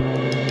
Música